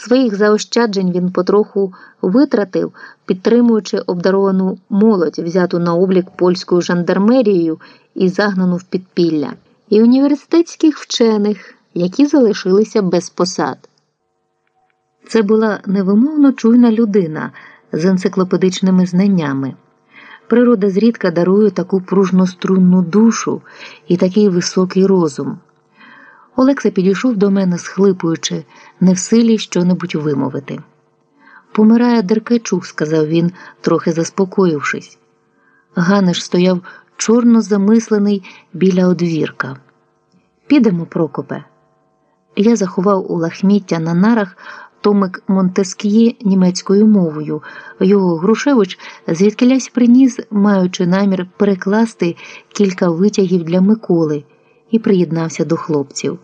Своїх заощаджень він потроху витратив, підтримуючи обдаровану молодь, взяту на облік польською жандармерією і загнану в підпілля, і університетських вчених, які залишилися без посад. Це була невимовно чуйна людина з енциклопедичними знаннями. Природа зрідка дарує таку пружнострунну душу і такий високий розум. Олекса підійшов до мене, схлипуючи, не в силі щонебудь вимовити. Помирає Деркачук, сказав він, трохи заспокоївшись. Ганеш стояв чорно замислений біля одвірка. Підемо, Прокопе. Я заховав у лахміття на нарах томик Монтеск'є німецькою мовою. Його Грушевич звідкилясь приніс, маючи намір перекласти кілька витягів для Миколи, і приєднався до хлопців.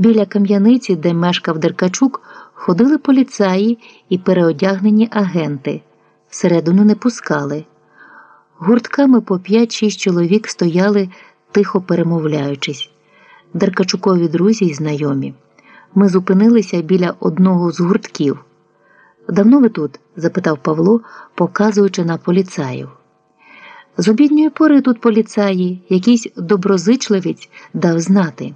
Біля кам'яниці, де мешкав Деркачук, ходили поліцаї і переодягнені агенти. Всередину не пускали. Гуртками по 5-6 чоловік стояли, тихо перемовляючись. Деркачукові друзі й знайомі. Ми зупинилися біля одного з гуртків. Давно ви тут? запитав Павло, показуючи на поліцаїв. З обідньої пори тут поліцаї, якийсь доброзичливець дав знати.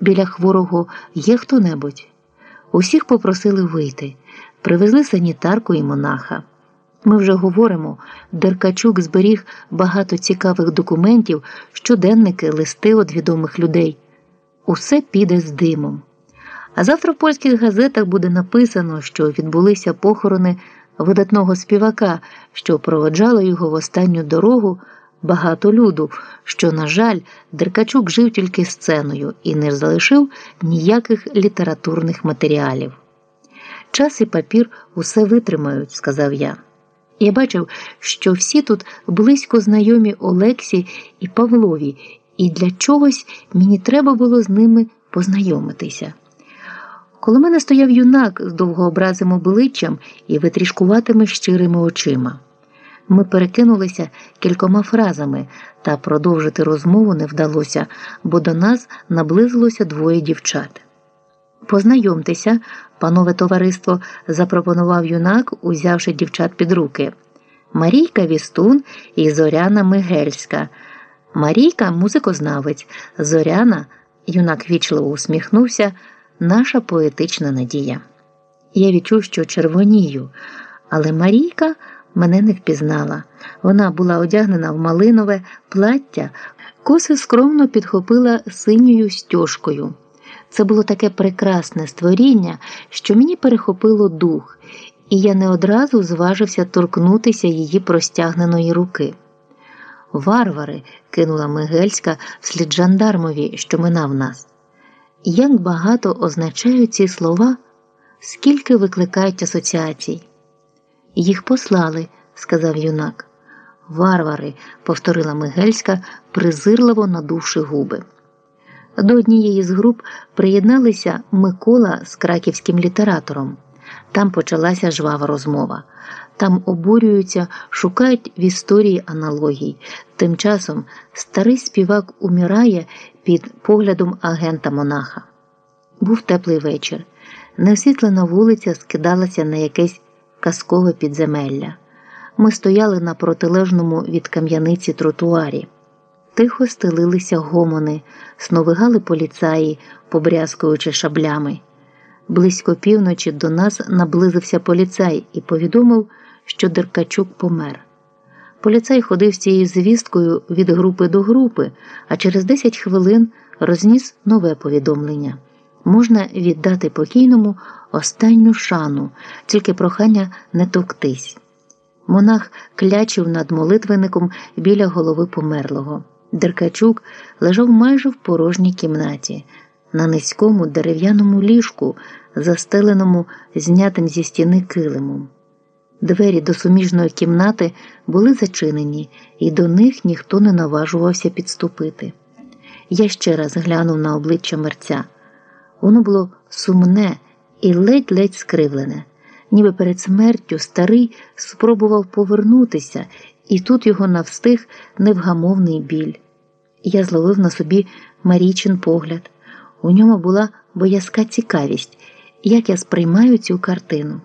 Біля хворого є хто небудь. Усіх попросили вийти, привезли санітарку і монаха. Ми вже говоримо, Деркачук зберіг багато цікавих документів, щоденники, листи від відомих людей. Усе піде з димом. А завтра в польських газетах буде написано, що відбулися похорони видатного співака, що проводжало його в останню дорогу багато люду, що, на жаль, Деркачук жив тільки сценою і не залишив ніяких літературних матеріалів. Час і папір усе витримають, сказав я. Я бачив, що всі тут близько знайомі Олексі і Павлові, і для чогось мені треба було з ними познайомитися. Коло мене стояв юнак з довгообразим обличчям і витрішкуватими щирими очима. Ми перекинулися кількома фразами, та продовжити розмову не вдалося, бо до нас наблизилося двоє дівчат. Познайомтеся, панове товариство, запропонував юнак, узявши дівчат під руки. Марійка Вістун і Зоряна Мигельська. Марійка музикознавець, Зоряна, юнак вічливо усміхнувся, наша поетична надія. Я відчув, що червонію, але Марійка мене не впізнала. Вона була одягнена в малинове плаття, коси скромно підхопила синьою стяжкою. Це було таке прекрасне створіння, що мені перехопило дух, і я не одразу зважився торкнутися її простягненої руки. Варвари, кинула Мигельська вслід жандармові, що минав нас. Як багато означають ці слова, скільки викликають асоціацій. Їх послали, сказав юнак. Варвари, повторила Мигельська, презирливо надувши губи. До однієї з груп приєдналися Микола з краківським літератором. Там почалася жвава розмова. Там обурюються, шукають в історії аналогій. Тим часом старий співак умирає під поглядом агента монаха. Був теплий вечір. Неосвітлена вулиця скидалася на якесь казкове підземелля. Ми стояли на протилежному від кам'яниці тротуарі. Тихо стелилися гомони, сновигали поліцаї, побрязкуючи шаблями. Близько півночі до нас наблизився поліцай і повідомив, що Деркачук помер. Поліцай ходив з цією звісткою від групи до групи, а через 10 хвилин розніс нове повідомлення. Можна віддати покійному останню шану, тільки прохання не товктись. Монах клячив над молитвенником біля голови померлого. Деркачук лежав майже в порожній кімнаті, на низькому дерев'яному ліжку, застеленому знятим зі стіни килимом. Двері до суміжної кімнати були зачинені, і до них ніхто не наважувався підступити. Я ще раз глянув на обличчя мерця. Воно було сумне і ледь-ледь скривлене, ніби перед смертю старий спробував повернутися, і тут його навстиг невгамовний біль. Я зловив на собі Марічин погляд. У ньому була боязка цікавість, як я сприймаю цю картину.